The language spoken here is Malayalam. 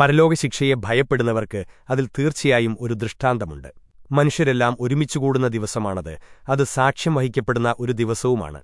പരലോകശിക്ഷയെ ഭയപ്പെടുന്നവർക്ക് അതിൽ തീർച്ചയായും ഒരു ദൃഷ്ടാന്തമുണ്ട്. മനുഷ്യരെല്ലാം ഒരുമിച്ചുകൂടുന്ന ദിവസമാണത്. അത് സാക്ഷ്യം വഹിക്കപ്പെടുന്ന ഒരു ദിവസവുമാണ്.